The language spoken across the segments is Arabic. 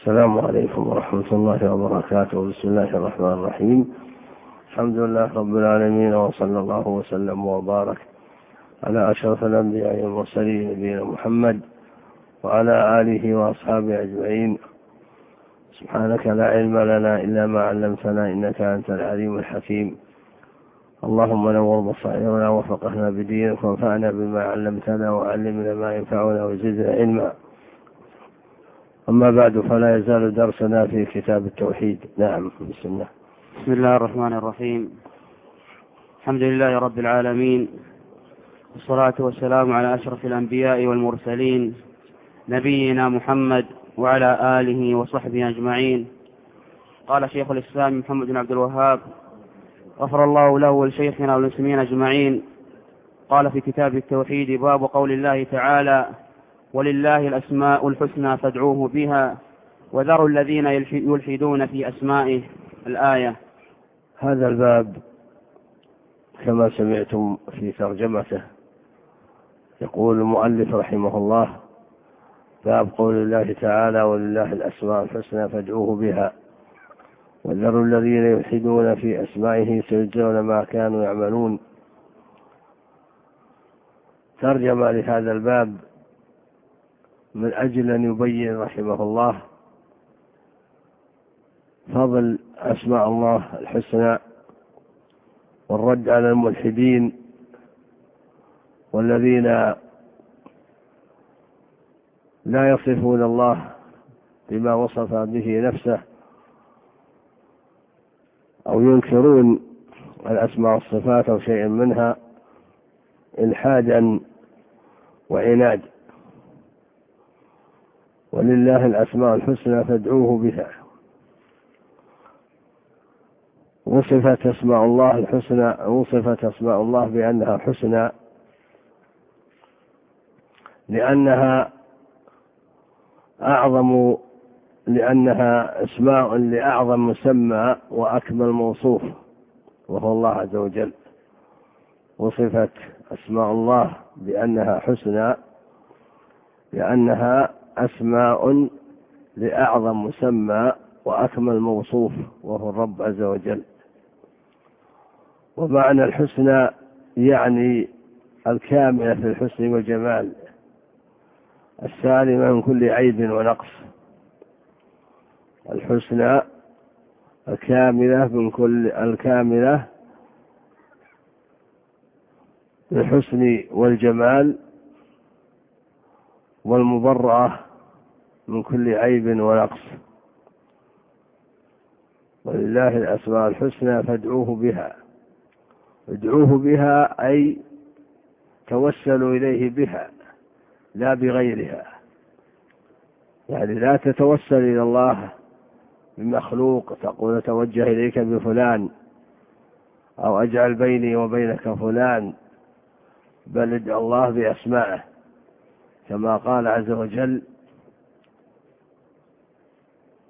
السلام عليكم ورحمة الله وبركاته. بسم الله الرحمن الرحيم. الحمد لله رب العالمين وصلى الله وسلم وبارك على أشرف الأنبياء والمرسلين نبينا محمد وعلى آله وأصحابه أجمعين. سبحانك لا علم لنا إلا ما علمتنا إنك أنت العليم الحكيم. اللهم نور بصائرنا وفقهنا بدينك وانفعنا بما علمتنا وعلمنا ما ينفعنا وزدنا علما. أما بعد فلا يزال درسنا في كتاب التوحيد. نعم بسم الله. بسم الله الرحمن الرحيم. الحمد لله رب العالمين والصلاة والسلام على أشرف الأنبياء والمرسلين نبينا محمد وعلى آله وصحبه أجمعين. قال شيخ الإسلام محمد بن عبد الوهاب غفر الله له ولشيخنا والمسلمين أجمعين. قال في كتاب التوحيد باب قول الله تعالى ولله الأسماء الحسنى فادعوه بها وذروا الذين يلحدون في أسمائه الآية. هذا الباب كما سمعتم في ترجمته. يقول المؤلف رحمه الله باب قول الله تعالى ولله الأسماء الحسنى فادعوه بها وذروا الذين يلحدون في أسمائه سيجزون ما كانوا يعملون. ترجم لهذا الباب من أجل أن يبين رحمه الله فضل أسماء الله الحسنى والرد على الملحدين والذين لا يصفون الله بما وصف به نفسه أو ينكرون الأسماء والصفات أو شيئا منها إلحادا وعناد. ولله الأسماء الحسنى فادعوه بها. وصفت أسماء الله الحسنى وصفت أسماء الله بأنها حسنى لأنها أعظم لأنها أسماء لأعظم مسمى وأكمل موصوف وهو الله عز وجل. وصفت أسماء الله بأنها حسنى لأنها أسماء لأعظم مسمى وأكمل موصوف وهو الرب عز وجل. ومعنى الحسنى يعني الكاملة في الحسن والجمال السالمة من كل عيب ونقص. الحسنى الكاملة من كل الكاملة بالحسن والجمال والمبرأة من كل عيب ونقص. ولله الأسماء الحسنى فادعوه بها. ادعوه بها أي توسلوا إليه بها لا بغيرها. يعني لا تتوسل إلى الله بمخلوق تقول توجه إليك بفلان أو أجعل بيني وبينك فلان بل ادع الله بأسمائه كما قال عز وجل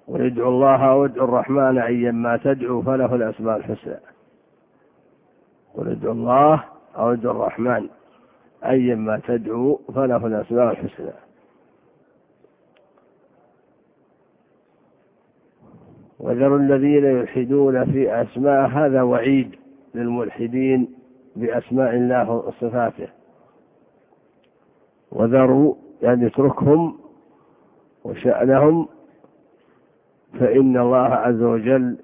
وادعوا الله وادعوا الرحمن أيما تدعوا فله الأسماء الحسنى. ادعوا الله أو الرحمن أيما تدعوا فله الأسماء الحسنى. وذروا الذين يلحدون في أسماء هذا وعيد للملحدين بأسماء الله وصفاته. وذروا يعني اتركهم وشأنهم فإن الله عز وجل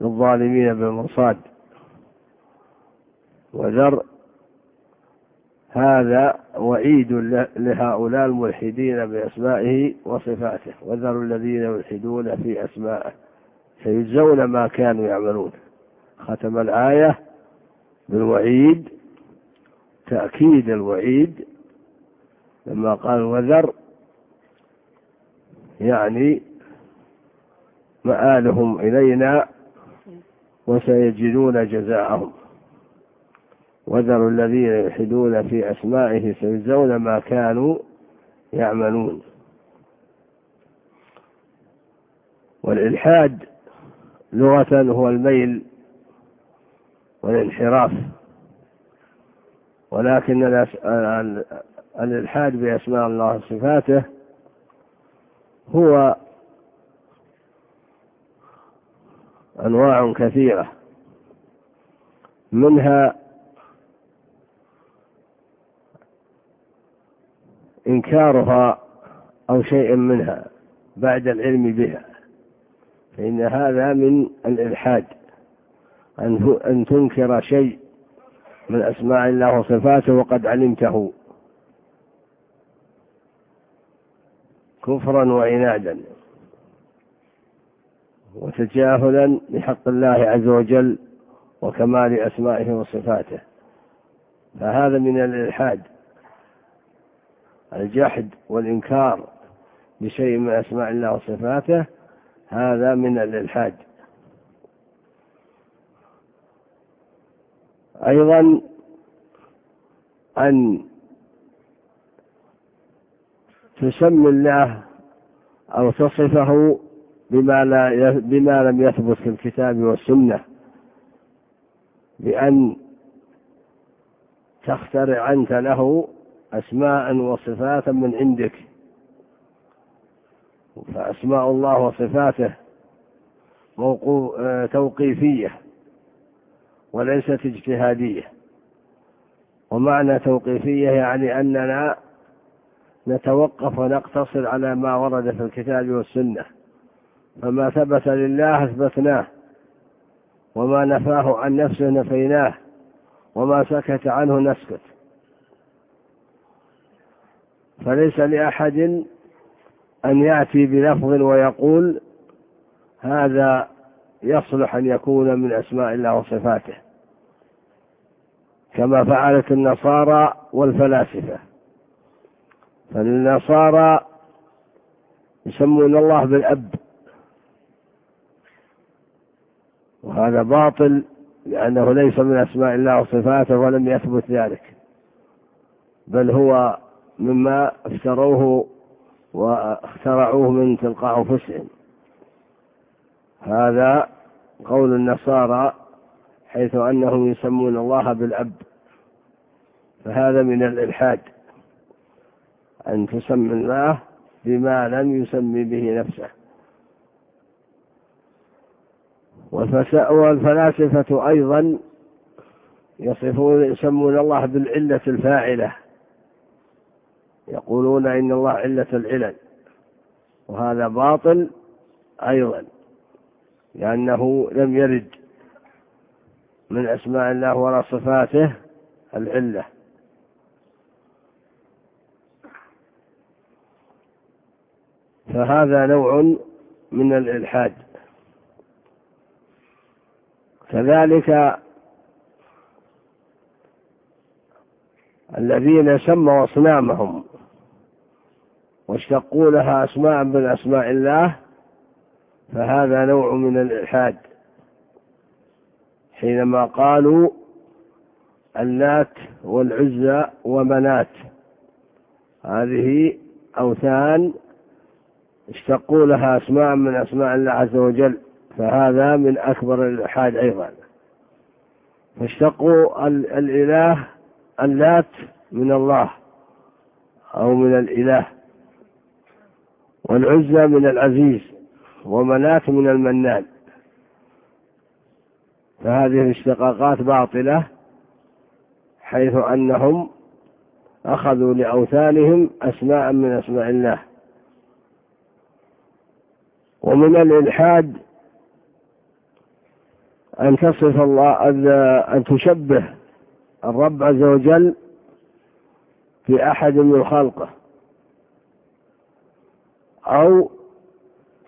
للظالمين بالمصاد. وذر هذا وعيد لهؤلاء الملحدين بأسمائه وصفاته. وذروا الذين يلحدون في أسمائه. سيجزون ما كانوا يعملون. ختم الآية بالوعيد. تأكيد الوعيد. لما قال وذر يعني مآلهم إلينا وسيجدون جزاءهم. وذروا الذين يلحدون في أسمائه سيجزون ما كانوا يعملون. والإلحاد لغة هو الميل والانحراف. ولكن الإلحاد بأسماء الله وصفاته هو أنواع كثيرة. منها إنكارها أو شيء منها بعد العلم بها فإن هذا من الإلحاد أن تنكر شيء من أسماء الله وصفاته وقد علمته. كفرا وعنادا وتجاهلا لحق الله عز وجل وكمال أسمائه وصفاته. فهذا من الإلحاد الجحد والإنكار بشيء من أسماء الله وصفاته هذا من الإلحاد. أيضا أن تسمي الله أو تصفه بما, لا بما لم يثبت في الكتاب والسنة. بأن تخترع أنت له أسماء وصفات من عندك. فأسماء الله وصفاته توقيفية وليست اجتهادية. ومعنى توقيفية يعني أننا نتوقف ونقتصر على ما ورد في الكتاب والسنة. فما ثبت لله أثبتناه وما نفاه عن نفسه نفيناه وما سكت عنه نسكت. فليس لأحد أن يأتي بلفظ ويقول هذا يصلح أن يكون من أسماء الله وصفاته كما فعلت النصارى والفلاسفة. فالنصارى يسمون الله بالأب. وهذا باطل لأنه ليس من أسماء الله وصفاته ولم يثبت ذلك. بل هو مما افتروه واخترعوه من تلقاء أنفسهم. هذا قول النصارى حيث أنهم يسمون الله بالأب. فهذا من الإلحاد أن تسمي الله بما لم يسمي به نفسه. والفلاسفة أيضا يصفون يسمون الله بالعلة الفاعلة. يقولون إن الله علة العلل. وهذا باطل أيضا لأنه لم يرد من أسماء الله ولا صفاته العلة. فهذا نوع من الإلحاد. كذلك الذين سموا أصنامهم واشتقوا لها أسماء من أسماء الله فهذا نوع من الإلحاد. حينما قالوا اللات والعزى ومنات هذه أوثان اشتقوا لها أسماء من أسماء الله عز وجل. فهذا من أكبر الإلحاد أيضا. فاشتقوا الإله اللات من الله أو من الإله والعزى من العزيز ومناة من المنان. فهذه الاشتقاقات باطلة حيث أنهم أخذوا لأوثانهم أسماء من أسماء الله. ومن الإلحاد أن تصف الله أن تشبه الرب عز وجل بأحد من خلقه. أو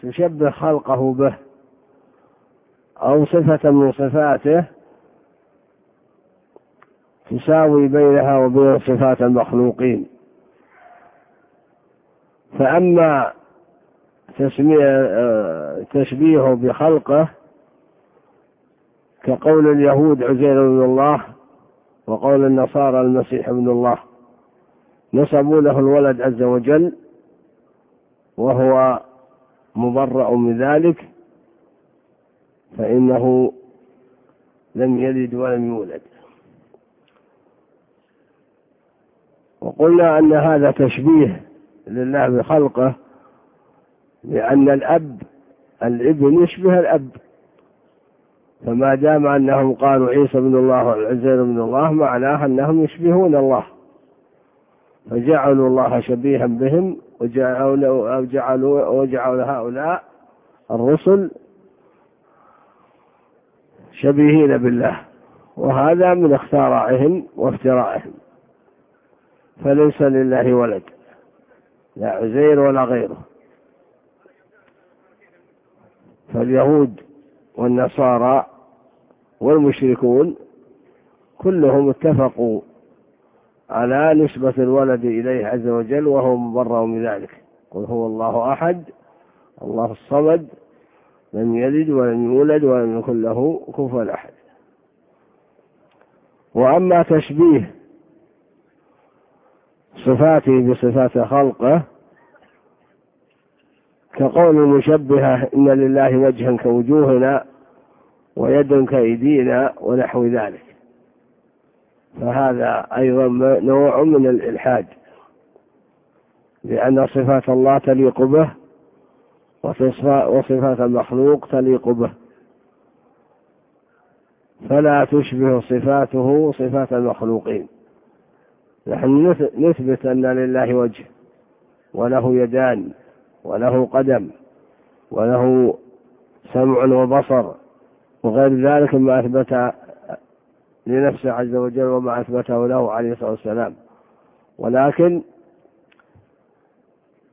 تشبه خلقه به. أو صفة من صفاته تساوي بينها وبين صفات المخلوقين. فأما تشبيهه بخلقه كقول اليهود عزير بن الله وقول النصارى المسيح ابن الله. نسبوا له الولد عز وجل وهو مبرأ من ذلك فإنه لم يلد ولم يولد. وقلنا أن هذا تشبيه لله بخلقه لأن الأب الابن يشبه الأب. فما دام أنهم قالوا عيسى بن الله والعزير بن الله معناه أنهم يشبهون الله. فجعلوا الله شبيها بهم وجعلوا وجعلوا وجعلوا هؤلاء الرسل شبيهين بالله. وهذا من اختراعهم وافترائهم. فليس لله ولد لا عزير ولا غيره. فاليهود والنصارى والمشركون كلهم اتفقوا على نسبة الولد إليه عز وجل وهو مبرأ من ذلك قل هو الله أحد الله الصمد لم يلد ولم يولد ولم يكن له كفوا أحد. وأما تشبيه صفاته بصفات خلقه كقول المشبهة إن لله وجها كوجوهنا ويد كأيدينا ونحو ذلك. فهذا أيضا نوع من الإلحاد لأن صفات الله تليق به وصفات المخلوق تليق به. فلا تشبه صفاته صفات المخلوقين. نحن نثبت أن لله وجه وله يدان وله قدم وله سمع وبصر وغير ذلك ما أثبت لنفسه عز وجل وما أثبته له عليه الصلاة والسلام. ولكن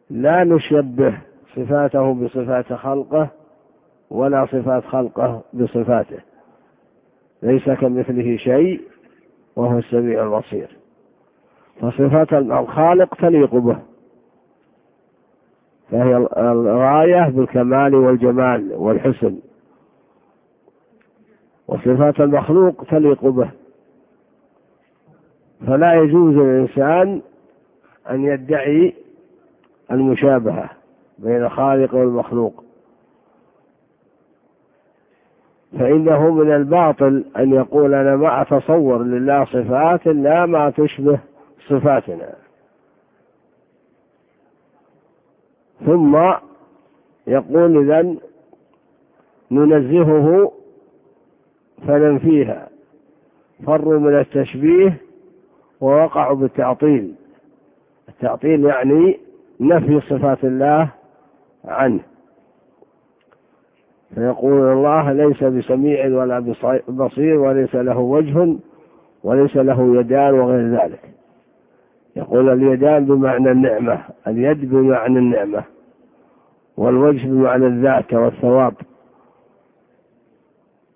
لا نشبه صفاته بصفات خلقه ولا صفات خلقه بصفاته. ليس كمثله شيء وهو السميع البصير. فصفات الخالق تليق به. فهي الغاية بالكمال والجمال والحسن. وصفات المخلوق تليق به. فلا يجوز للإنسان أن يدعي المشابهة بين الخالق والمخلوق. فإنه من الباطل أن يقول أنا ما أتصور لله صفات لا ما تشبه صفاتنا. ثم يقول إذن ننزهه فننفيها. فروا من التشبيه ووقعوا بالتعطيل. التعطيل يعني نفي صفات الله عنه. فيقول الله ليس بسميع ولا بصير وليس له وجه وليس له يدان وغير ذلك. يقول اليدان بمعنى النعمة اليد بمعنى النعمة والوجه بمعنى الذات والثواب.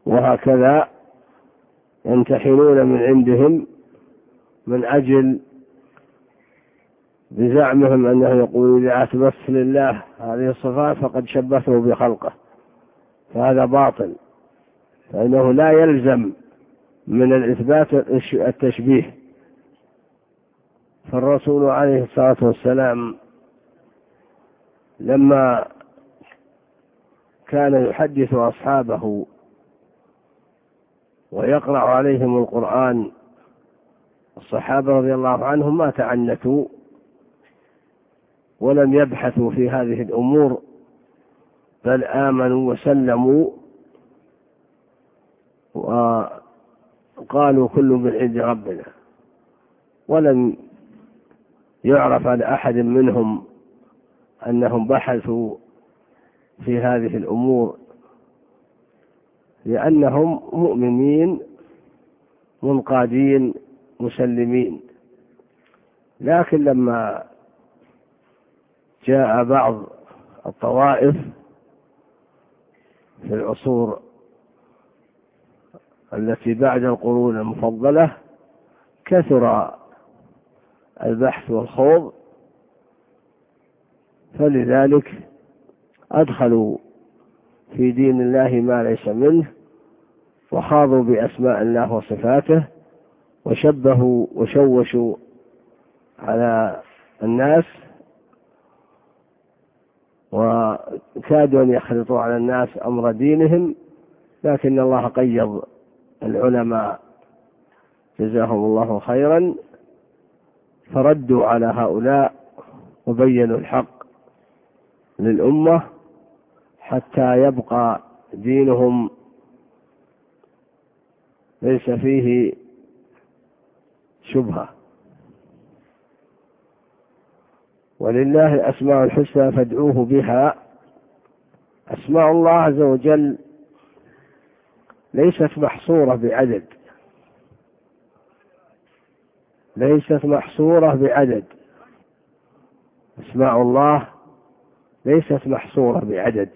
وهكذا ينتحلون من عندهم من أجل بزعمهم أنه يقول إذا أثبت لله هذه الصفات فقد شبهته بخلقه. فهذا باطل فإنه لا يلزم من الإثبات التشبيه. فالرسول عليه الصلاة والسلام لما كان يحدث أصحابه ويقرأ عليهم القرآن الصحابة رضي الله عنهم ما تعنتوا ولم يبحثوا في هذه الأمور بل آمنوا وسلموا وقالوا كل من عند ربنا ولم يعرف عن أحد منهم أنهم بحثوا في هذه الأمور لأنهم مؤمنين منقادين مسلمين. لكن لما جاء بعض الطوائف في العصور التي بعد القرون المفضلة كثر البحث والخوض. فلذلك أدخلوا في دين الله ما ليس منه وخاضوا بأسماء الله وصفاته وشبهوا وشوشوا على الناس وكادوا أن يخلطوا على الناس أمر دينهم لكن الله قيض العلماء. جزاهم الله خيرا. فردوا على هؤلاء وبينوا الحق للأمة حتى يبقى دينهم ليس فيه شبهة. ولله الأسماء الحسنى فادعوه بها. أسماء الله عز وجل ليست محصورة بعدد. ليست محصورة بعدد. أسماء الله ليست محصورة بعدد.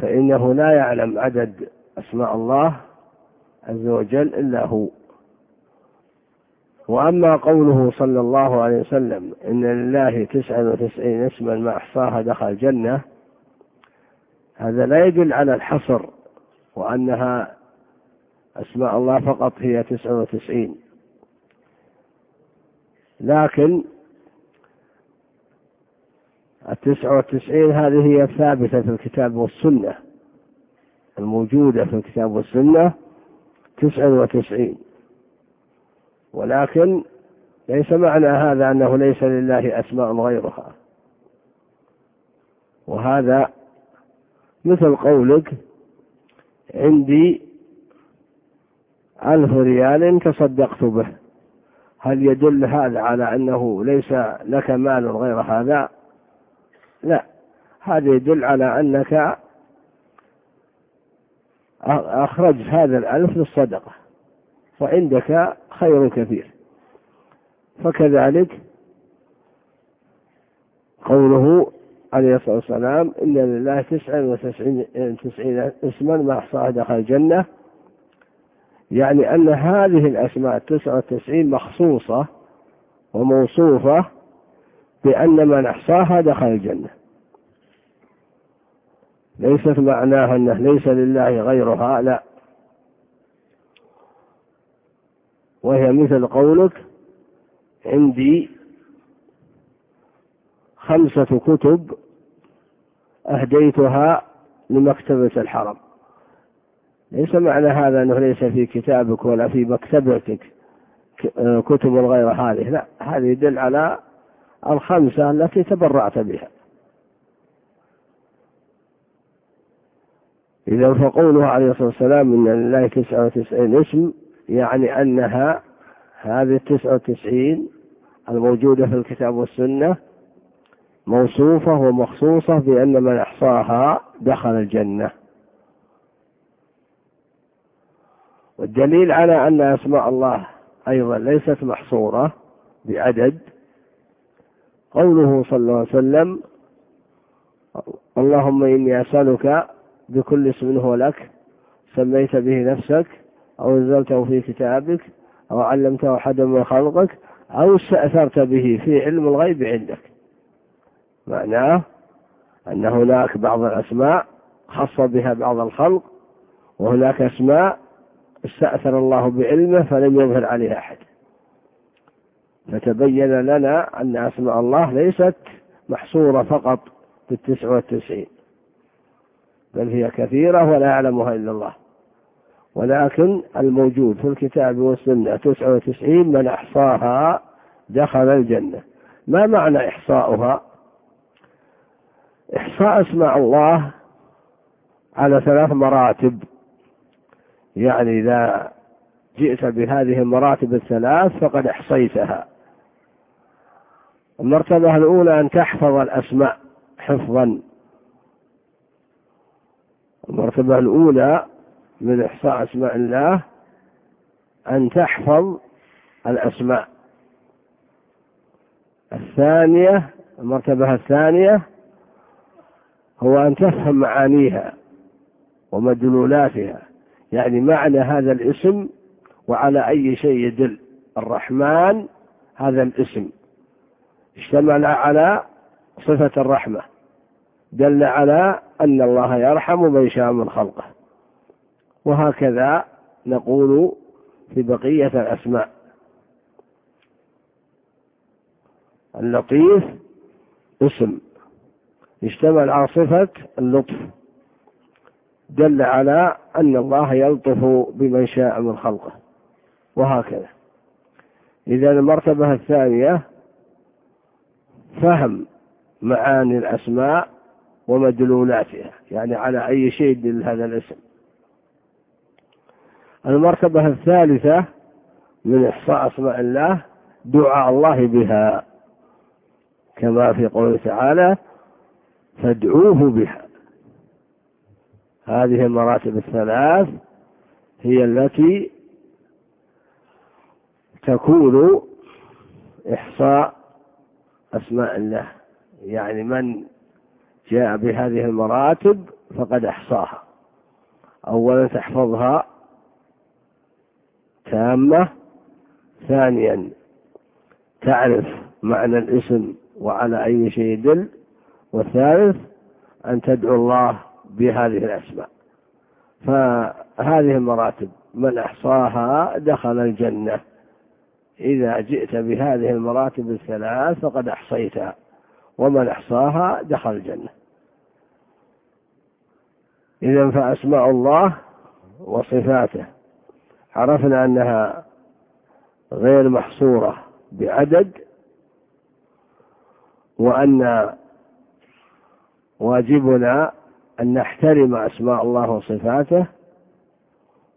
فإنه لا يعلم عدد أسماء الله عز وجل إلا هو. وأما قوله صلى الله عليه وسلم إن لله تسعة وتسعين اسما ما أحصاها دخل الجنة هذا لا يدل على الحصر وأنها أسماء الله فقط هي تسعة وتسعين. لكن التسعة والتسعين هذه هي الثابتة في الكتاب والسنة الموجودة في الكتاب والسنة تسعة وتسعين. ولكن ليس معنى هذا أنه ليس لله أسماء غيرها. وهذا مثل قولك عندي ألف ريال تصدقت به. هل يدل هذا على أنه ليس لك مال غير هذا؟ لا. هذا يدل على أنك أخرجت هذا الألف للصدقة فعندك خير كثير. فكذلك قوله عليه الصلاة والسلام إن لله تسعا وتسعين اسما ما أحصاها دخل الجنة. يعني أن هذه الأسماء التسعة والتسعين مخصوصة وموصوفة بأن من أحصاها دخل الجنة. ليست معناها أنه ليس لله غيرها لا. وهي مثل قولك عندي خمسة كتب أهديتها لمكتبة الحرم. ليس معنى هذا أنه ليس في كتابك ولا في مكتبتك كتب غير هذه لا هذه يدل على الخمسة التي تبرعت بها. إذا فقوله عليه الصلاة والسلام إن لله تسعة وتسعين اسم يعني أنها هذه التسعة وتسعين الموجودة في الكتاب والسنة موصوفة ومخصوصة بأن من أحصاها دخل الجنة. والدليل على أن أسماء الله أيضا ليست محصورة بعدد قوله صلى الله عليه وسلم اللهم إني أسألك بكل اسم هو لك سميت به نفسك أو أنزلته في كتابك أو علمته أحدا من خلقك أو استأثرت به في علم الغيب عندك. معناه أن هناك بعض الأسماء خص بها بعض الخلق وهناك أسماء استأثر الله بعلمه فلم يظهر عليها أحد. فتبين لنا أن أسماء الله ليست محصورة فقط بالتسع والتسعين بل هي كثيرة ولا يعلمها إلا الله. ولكن الموجود في الكتاب والسنة تسعة وتسعين من أحصاها دخل الجنة. ما معنى إحصاؤها؟ إحصاء أسماء الله على ثلاث مراتب. يعني إذا جئت بهذه المراتب الثلاث فقد أحصيتها. المرتبة الأولى أن تحفظ الأسماء حفظا. المرتبة الأولى من إحصاء أسماء الله أن تحفظ الأسماء. الثانية المرتبة الثانية هو أن تفهم معانيها ومدلولاتها. يعني معنى هذا الاسم وعلى أي شيء يدل. الرحمن هذا الاسم. اشتمل على صفة الرحمة. دل على أن الله يرحم من شاء من خلقه. وهكذا نقول في بقية الأسماء. اللطيف اسم. اشتمل على صفة اللطف. دل على أن الله يلطف بمن شاء من خلقه. وهكذا. إذا المرتبة الثانية فهم معاني الأسماء ومدلولاتها يعني على أي شيء يدل هذا الاسم. المرتبة الثالثة من إحصاء أسماء الله دعاء الله بها. كما في قوله تعالى فادعوه بها. هذه المراتب الثلاث هي التي تكون إحصاء أسماء الله. يعني من جاء بهذه المراتب فقد أحصاها. أولا تحفظها تامة ثانيا تعرف معنى الاسم وعلى أي شيء يدل والثالث أن تدعو الله بهذه الأسماء فهذه المراتب من أحصاها دخل الجنة. إذا جئت بهذه المراتب الثلاث فقد أحصيتها ومن أحصاها دخل الجنة. إذا فأسماء الله وصفاته. عرفنا أنها غير محصورة بعدد وأن واجبنا أن نحترم أسماء الله وصفاته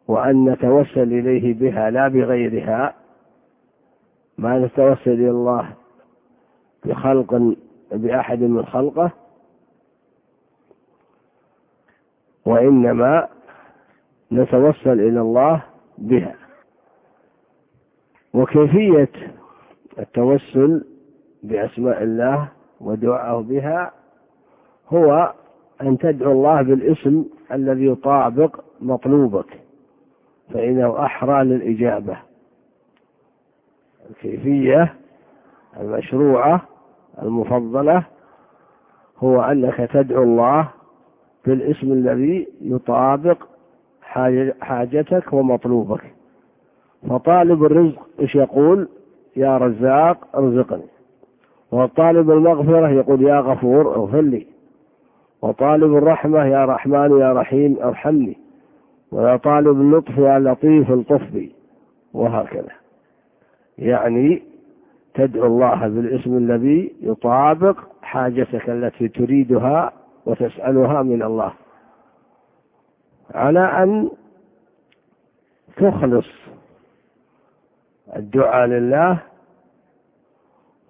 وأن نتوسل إليه بها لا بغيرها. ما نتوسل إلى الله بخلق بأحد من خلقه وإنما نتوسل إلى الله بها. وكيفية التوسل بأسماء الله ودعاءه بها هو أن تدعو الله بالاسم الذي يطابق مطلوبك فإنه أحرى للإجابة. الكيفية المشروعة المفضلة هو أنك تدعو الله بالاسم الذي يطابق حاجتك ومطلوبك. فطالب الرزق إيش يقول؟ يا رزاق ارزقني. وطالب المغفرة يقول يا غفور اغفر لي. وطالب الرحمة يا رحمن يا رحيم ارحمني ويا طالب اللطف يا لطيف الطف بي وهكذا. يعني تدعو الله بالاسم الذي يطابق حاجتك التي تريدها وتسألها من الله. على أن تخلص الدعاء لله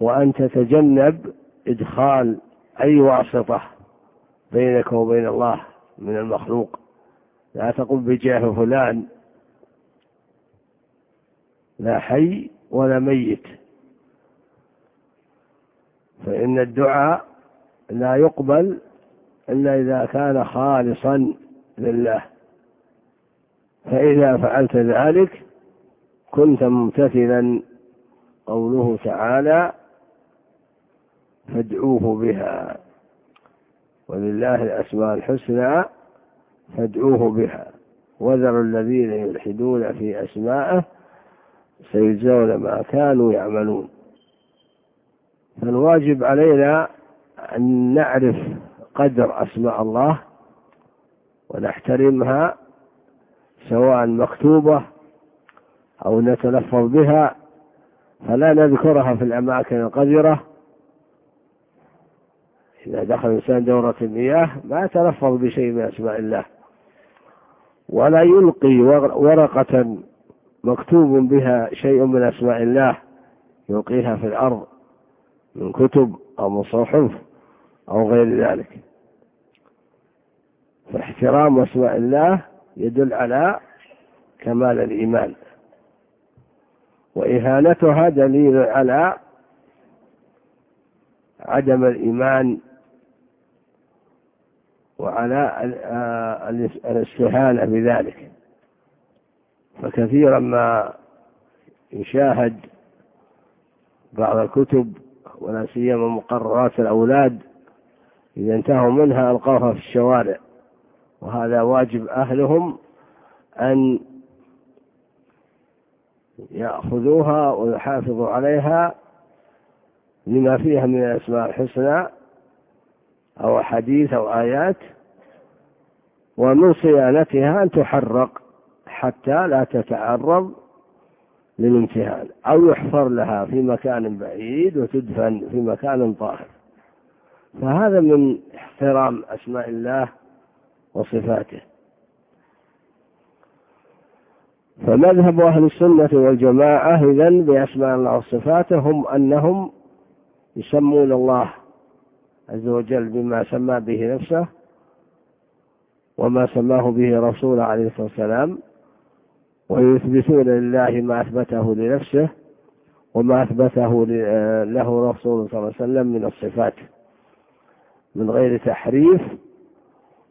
وأن تتجنب إدخال أي واسطة بينك وبين الله من المخلوق. لا تقل بجاه فلان. لا حي ولا ميت. فإن الدعاء لا يقبل إلا إذا كان خالصا لله. فإذا فعلت ذلك كنت ممتثلا. قوله تعالى فادعوه بها. ولله الأسماء الحسنى فادعوه بها. وذروا الذين يلحدون في أسمائه سيجزون ما كانوا يعملون. فالواجب علينا أن نعرف قدر أسماء الله ونحترمها سواء مكتوبة أو نتلفظ بها. فلا نذكرها في الأماكن القذرة. إذا دخل الإنسان دورة المياه ما يتلفظ بشيء من أسماء الله. ولا يلقي ورقة مكتوب بها شيء من أسماء الله يلقيها في الأرض من كتب أو من صحف أو غير ذلك. فاحترام أسماء الله يدل على كمال الإيمان. وإهانتها دليل على عدم الإيمان وعلى الاستهانة بذلك. فكثيرا ما يشاهد بعض الكتب ولا سيما مقررات الأولاد إذا انتهوا منها ألقوها في الشوارع. وهذا واجب أهلهم أن يأخذوها ويحافظوا عليها لما فيها من الأسماء الحسنى أو أحاديث أو آيات ومن صيانتها أن تحرق حتى لا تتعرض للامتهان أو يحفر لها في مكان بعيد وتدفن في مكان طاهر. فهذا من احترام أسماء الله وصفاته. فمذهب أهل السنة والجماعة إذن بأسماء الله وصفاته هم أنهم يسمون الله عز وجل بما سمى به نفسه وما سماه به رسول عليه الصلاة والسلام ويثبتون لله ما أثبته لنفسه وما أثبته له رسول صلى الله عليه وسلم من الصفات من غير تحريف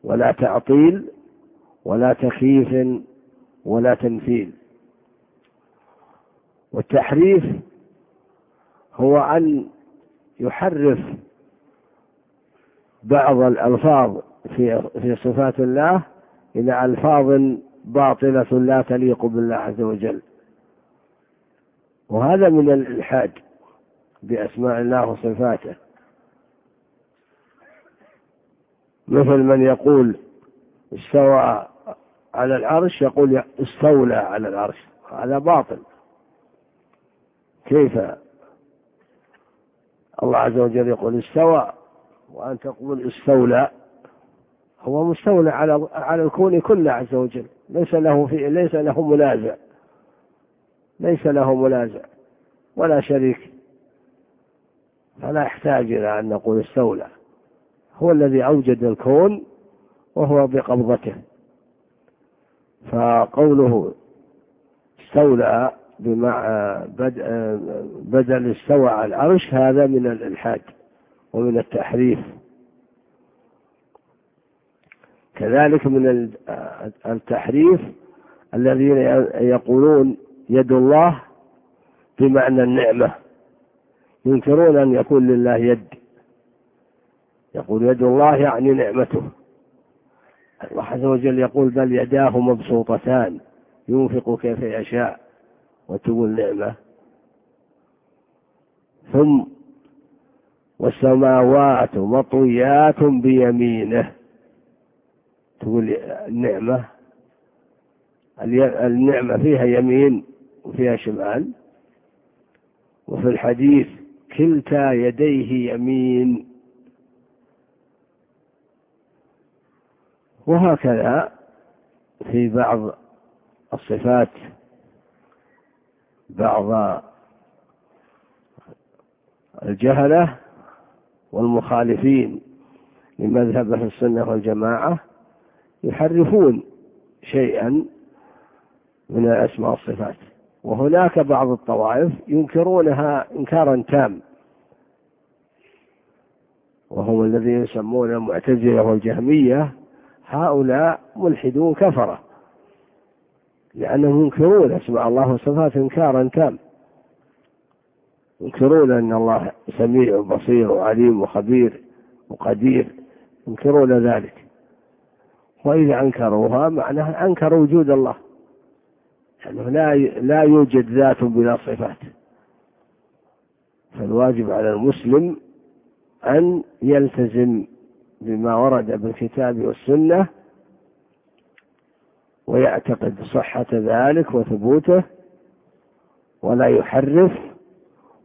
ولا تعطيل ولا تخييف ولا تمثيل. والتحريف هو أن يحرف بعض الألفاظ في في صفات الله إلى ألفاظ باطلة لا تليق بالله عز وجل. وهذا من الإلحاد بأسماء الله وصفاته. مثل من يقول استوى على العرش يقول استولى على العرش. هذا باطل. كيف؟ الله عز وجل يقول استوى وأن تقول استولى هو مستولى على على الكون كله عز وجل. ليس له في ليس له منازع ليس له منازع ولا شريك. فلا يحتاج إلى أن نقول استولى. هو الذي أوجد الكون وهو بقبضته. فقوله استولى بمع بدل استوى على العرش هذا من الإلحاد. ومن التحريف. كذلك من التحريف الذين يقولون يد الله بمعنى النعمة. ينكرون أن يكون لله يد. يقول يد الله يعني نعمته. الله عز وجل يقول بل يداه مبسوطتان. ينفق كيف يشاء. وتقول نعمة ثم والسماوات مطويات بيمينه. تقول النعمة النعمة فيها يمين وفيها شمال وفي الحديث كلتا يديه يمين. وهكذا في بعض الصفات بعض الجهلة والمخالفين لمذهب أهل السنة والجماعة يحرفون شيئا من الأسماء والصفات. وهناك بعض الطوائف ينكرونها إنكارا تام. وهم الذين يسمون المعتزلة والجهمية هؤلاء ملحدون كفرة لأنهم ينكرون أسماء الله وصفاته إنكارا تام. ينكرون أن الله سميع وبصير وعليم وخبير وقدير. ينكرون ذلك. وإذا أنكروها معناه أنكروا وجود الله. لأنه يعني لا لا يوجد ذات بلا صفات. فالواجب على المسلم أن يلتزم بما ورد بالكتاب والسنة ويعتقد صحة ذلك وثبوته ولا يحرف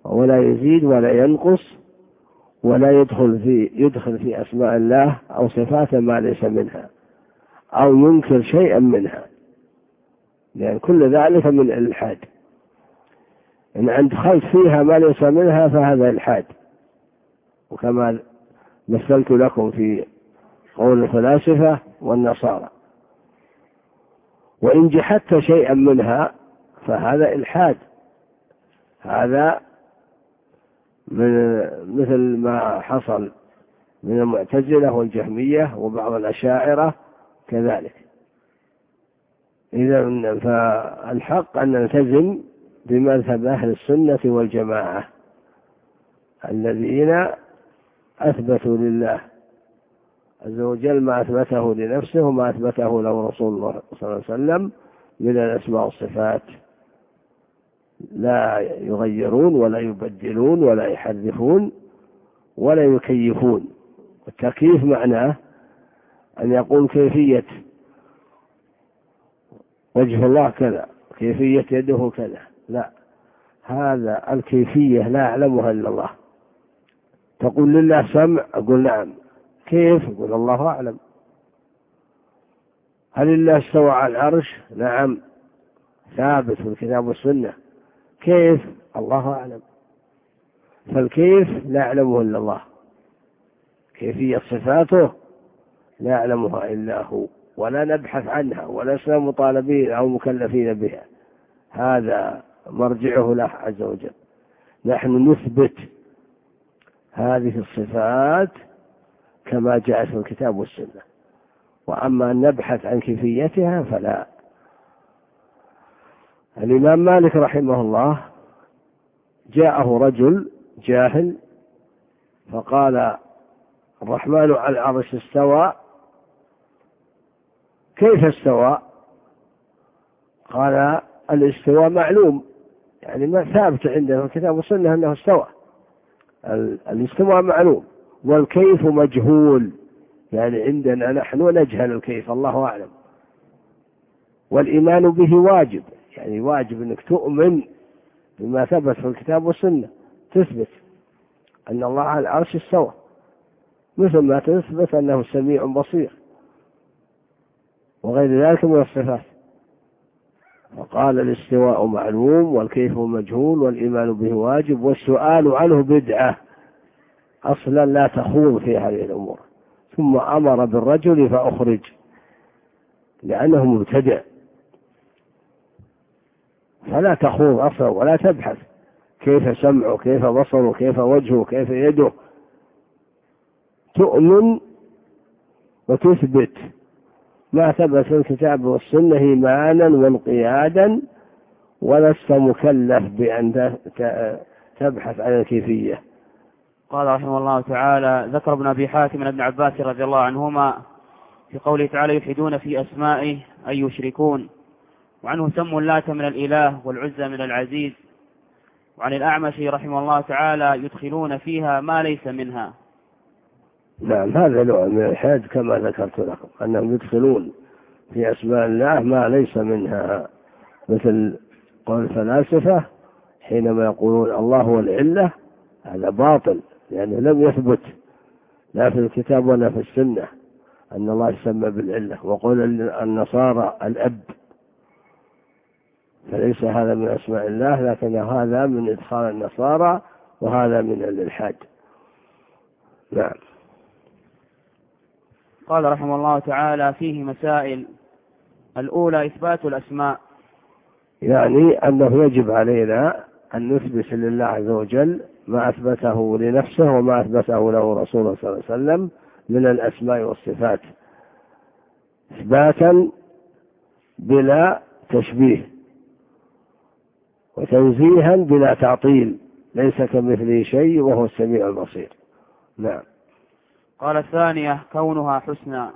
ولا يزيد ولا ينقص ولا يدخل في يدخل في أسماء الله أو صفاته ما ليس منها أو ينكر شيئا منها. لأن كل ذلك من الإلحاد. إن أدخلت فيها ما ليس منها فهذا إلحاد. وكما مثلت لكم في قول الفلاسفة والنصارى. وإن جحدت شيئا منها فهذا إلحاد. هذا من مثل ما حصل من المعتزلة والجهمية وبعض الأشاعرة كذلك. إذا فالحق أن نلتزم بمذهب أهل السنة والجماعة الذين أثبتوا لله. عز وجل ما أثبته لنفسه وما أثبته له رسول الله صلى الله عليه وسلم من الأسماء والصفات. لا يغيرون ولا يبدلون ولا يحرفون ولا يكيفون. والتكييف معناه أن يقول كيفية وجه الله كذا كيفية يده كذا. لا هذا الكيفية لا يعلمها إلا الله. تقول لله سمع أقول نعم. كيف؟ أقول الله أعلم. هل الله استوى على العرش؟ نعم. ثابت في الكتاب والسنة. كيف؟ الله أعلم. فالكيف لا يعلمه إلا الله. كيفية صفاته لا يعلمها إلا هو. ولا نبحث عنها ولسنا مطالبين أو مكلفين بها. هذا مرجعه له عز وجل. نحن نثبت هذه الصفات كما جاءت في الكتاب والسنة. وأما أن نبحث عن كيفيتها فلا. الإمام مالك رحمه الله جاءه رجل جاهل فقال الرحمن على العرش استوى كيف استوى؟ قال الاستواء معلوم يعني ما ثابت عندنا في الكتاب والسنة أنه استوى. الاستواء معلوم والكيف مجهول يعني عندنا نحن نجهل الكيف الله أعلم. والإيمان به واجب. يعني واجب أنك تؤمن بما ثبت في الكتاب والسنة. تثبت أن الله على العرش استوى. مثل ما تثبت أنه سميع بصير. وغير ذلك من الصفات. وقال الاستواء معلوم والكيف مجهول والإيمان به واجب والسؤال عنه بدعة. أصلا لا تخوض في هذه الأمور. ثم أمر بالرجل فأخرج. لأنه مبتدع. فلا تخوض أصلا ولا تبحث. كيف سمعه كيف بصره كيف وجهه كيف يده. تؤمن وتثبت. ما ثبت في الكتاب والسنة إيمانا وانقيادا ولست مكلف بأن تبحث عن الكيفية. قال رحمه الله تعالى ذكر ابن أبي حاتم ابن عباس رضي الله عنهما في قوله تعالى يلحدون في أسمائه أي يشركون. وعنه سموا اللات من الإله والعزى من العزيز. وعن الأعمش رحمه الله تعالى يدخلون فيها ما ليس منها. نعم هذا نوع من الحاد كما ذكرت لكم أنهم يدخلون في أسماء الله ما ليس منها. مثل قول الفلاسفة حينما يقولون الله هو العلة هذا باطل لأنه لم يثبت لا في الكتاب ولا في السنة أن الله يسمى بالعلة. وقول النصارى الأب فليس هذا من أسماء الله لكن هذا من إدخال النصارى وهذا من الإلحاد. نعم. قال رحمه الله تعالى فيه مسائل. الأولى إثبات الأسماء. يعني أنه يجب علينا أن نثبت لله عز وجل ما أثبته لنفسه وما أثبته له رسوله صلى الله عليه وسلم من الأسماء والصفات إثباتا بلا تشبيه. وتنزيها بلا تعطيل ليس كمثله شيء وهو السميع البصير. نعم. قال الثانية كونها حسنى.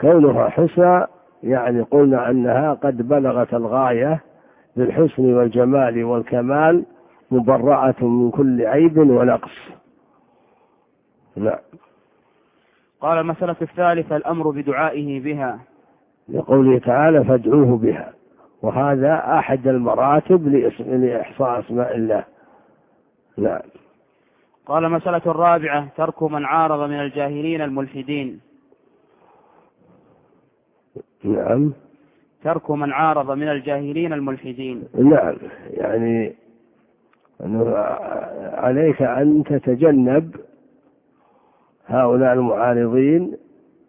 كونها حسنى يعني قلنا أنها قد بلغت الغاية بالحسن والجمال والكمال مبرأة من كل عيب ونقص. نعم. قال المسألة الثالثة الأمر بدعائه بها. لقوله تعالى فادعوه بها. وهذا أحد المراتب لإحصاء أسماء الله. نعم قال المسألة الرابعة ترك من عارض من الجاهلين الملحدين. نعم. ترك من عارض من الجاهلين الملحدين. نعم يعني عليك أن تتجنب هؤلاء المعارضين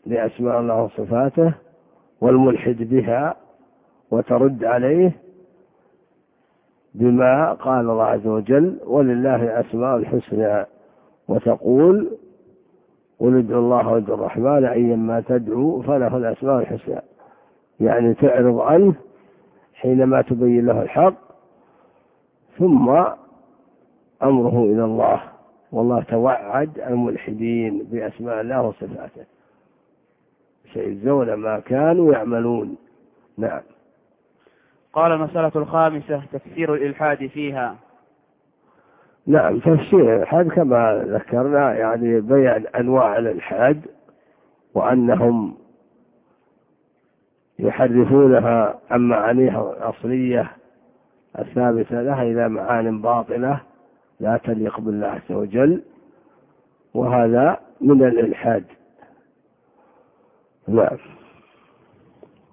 لأسماء الله وصفاته والملحد بها وترد عليه بما قال الله عز وجل ولله أسماء الحسنى وتقول قل ادعوا الله وادعوا الرحمن أيما تدعو فله الأسماء الحسنى. يعني تعرض عنه حينما تبين له الحق ثم أمره إلى الله. والله توعد الملحدين بأسماء الله وصفاته. سيجزون ما كانوا يعملون. نعم. قال المسألة الخامسة تفسير الإلحاد فيها. نعم تفسير. الإلحاد كما ذكرنا يعني بيان أنواع الإلحاد وأنهم يحرفونها عن معانيها الأصلية الثابتة لها إلى معان باطلة لا تليق بالله عز وجل وهذا من الإلحاد. نعم.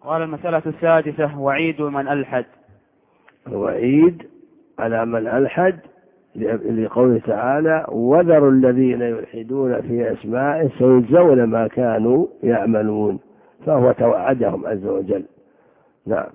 قال المسألة السادسة وعيد من ألحد. الوعيد على من ألحد لقوله تعالى وذروا الذين يلحدون في أسمائه سيجزون ما كانوا يعملون. فهو توعدهم عز وجل. نعم.